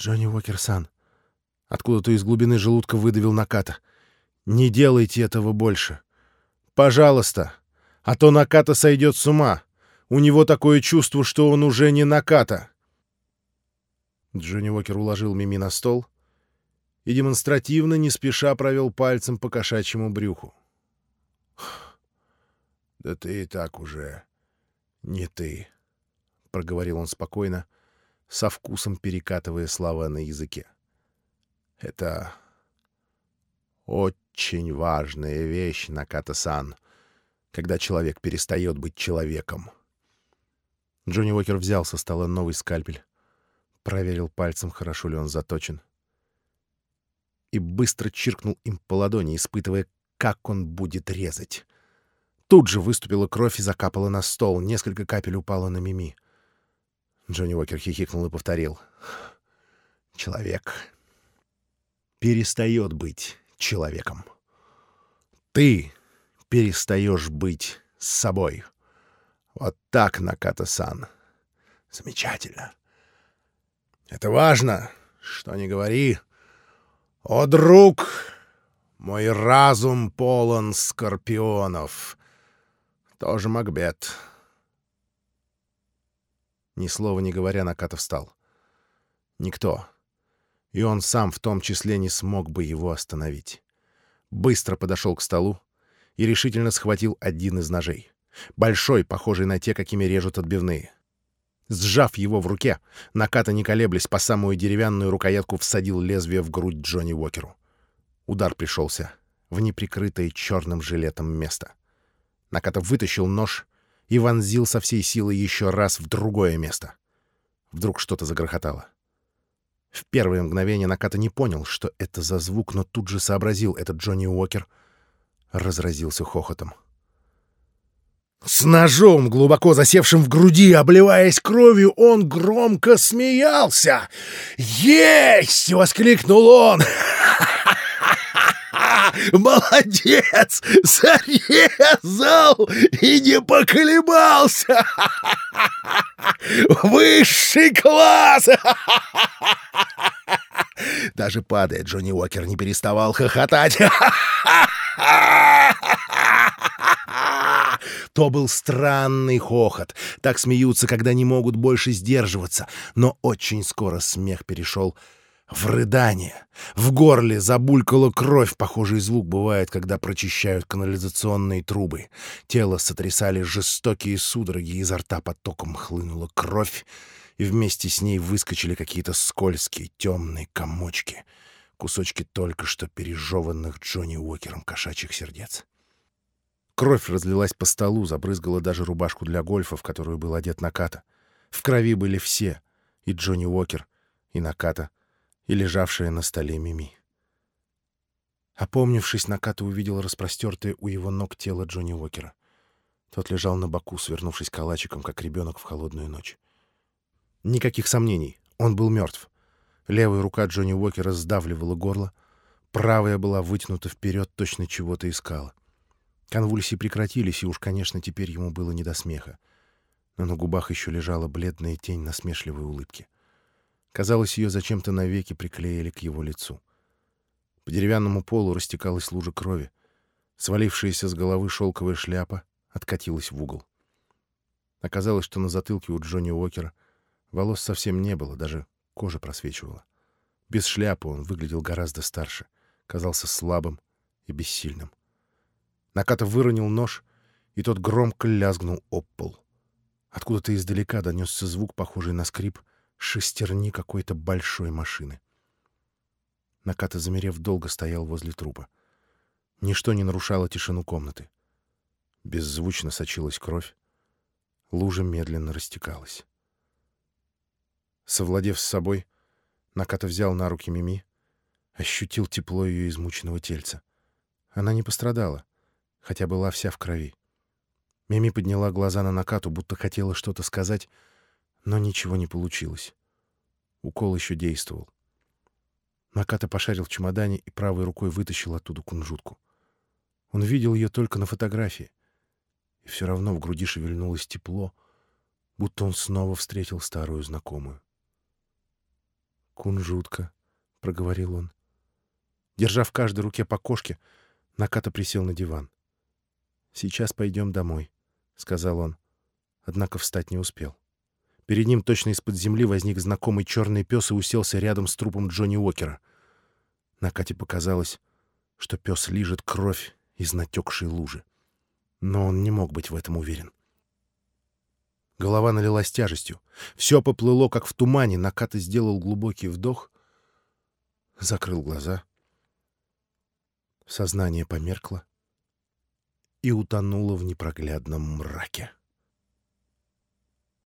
Джонни Уокер-сан. Откуда-то из глубины желудка выдавил Наката. Не делайте этого больше. Пожалуйста. А то Наката сойдет с ума. У него такое чувство, что он уже не Наката. Джонни Уокер уложил Мими на стол и демонстративно, не спеша, провел пальцем по кошачьему брюху. «Да ты и так уже не ты», — проговорил он спокойно, со вкусом перекатывая слова на языке. «Это очень важная вещь, Наката-сан, когда человек перестает быть человеком». Джонни Уокер взял со стола новый скальпель, проверил пальцем, хорошо ли он заточен, и быстро чиркнул им по ладони, испытывая, как он будет резать. Тут же выступила кровь и закапала на стол. Несколько капель упало на Мими. Джонни Уокер хихикнул и повторил. «Человек перестает быть человеком. Ты перестаешь быть собой. Вот так, Наката-сан. Замечательно. Это важно, что не говори. О, друг, мой разум полон скорпионов. Тоже Макбет. Ни слова не говоря, Наката встал. Никто, и он сам в том числе не смог бы его остановить. Быстро подошел к столу и решительно схватил один из ножей. Большой, похожий на те, какими режут отбивные. Сжав его в руке, Наката, не колеблясь, по самую деревянную рукоятку всадил лезвие в грудь Джонни Уокеру. Удар пришелся в неприкрытое черным жилетом место. Наката вытащил нож и вонзил со всей силы еще раз в другое место. Вдруг что-то загрохотало. В первое мгновение Наката не понял, что это за звук, но тут же сообразил, этот Джонни Уокер разразился хохотом. — с ножом, глубоко засевшим в груди, обливаясь кровью, он громко смеялся. «Есть!» — воскликнул он. «Молодец! Зарезал и не поколебался! Высший класс!» Даже падая, Джонни Уокер не переставал хохотать. То был странный хохот. Так смеются, когда не могут больше сдерживаться. Но очень скоро смех перешел в рыдание. В горле забулькала кровь. Похожий звук бывает, когда прочищают канализационные трубы. Тело сотрясали жестокие судороги, изо рта потоком хлынула кровь, и вместе с ней выскочили какие-то скользкие темные комочки, кусочки только что пережеванных Джонни Уокером кошачьих сердец. Кровь разлилась по столу, забрызгала даже рубашку для гольфа, в которую был одет Наката. В крови были все — и Джонни Уокер, и Наката, и лежавшая на столе Мими. Опомнившись, Наката увидел распростертое у его ног тело Джонни Уокера. Тот лежал на боку, свернувшись калачиком, как ребенок в холодную ночь. Никаких сомнений, он был мертв. Левая рука Джонни Уокера сдавливала горло, правая была вытянута вперед, точно чего-то искала. Конвульсии прекратились, и уж, конечно, теперь ему было не до смеха. Но на губах еще лежала бледная тень насмешливой улыбки. Казалось, ее зачем-то навеки приклеили к его лицу. По деревянному полу растекалась лужа крови. Свалившаяся с головы шелковая шляпа откатилась в угол. Оказалось, что на затылке у Джонни Уокера волос совсем не было, даже кожа просвечивала. Без шляпы он выглядел гораздо старше, казался слабым и бессильным. Наката выронил нож, и тот громко лязгнул об пол. Откуда-то издалека донесся звук, похожий на скрип шестерни какой-то большой машины. Наката, замерев, долго стоял возле трупа. Ничто не нарушало тишину комнаты. Беззвучно сочилась кровь. Лужа медленно растекалась. Совладев с собой, Наката взял на руки Мими, ощутил тепло ее измученного тельца. Она не пострадала хотя была вся в крови. Мими подняла глаза на Накату, будто хотела что-то сказать, но ничего не получилось. Укол еще действовал. Наката пошарил в чемодане и правой рукой вытащил оттуда кунжутку. Он видел ее только на фотографии, и все равно в груди шевельнулось тепло, будто он снова встретил старую знакомую. «Кунжутка», — проговорил он. Держа в каждой руке по кошке, Наката присел на диван. «Сейчас пойдем домой», — сказал он. Однако встать не успел. Перед ним точно из-под земли возник знакомый черный пес и уселся рядом с трупом Джонни Уокера. Накате показалось, что пес лижет кровь из натекшей лужи. Но он не мог быть в этом уверен. Голова налилась тяжестью. Все поплыло, как в тумане. Наката сделал глубокий вдох, закрыл глаза. Сознание померкло и утонуло в непроглядном мраке.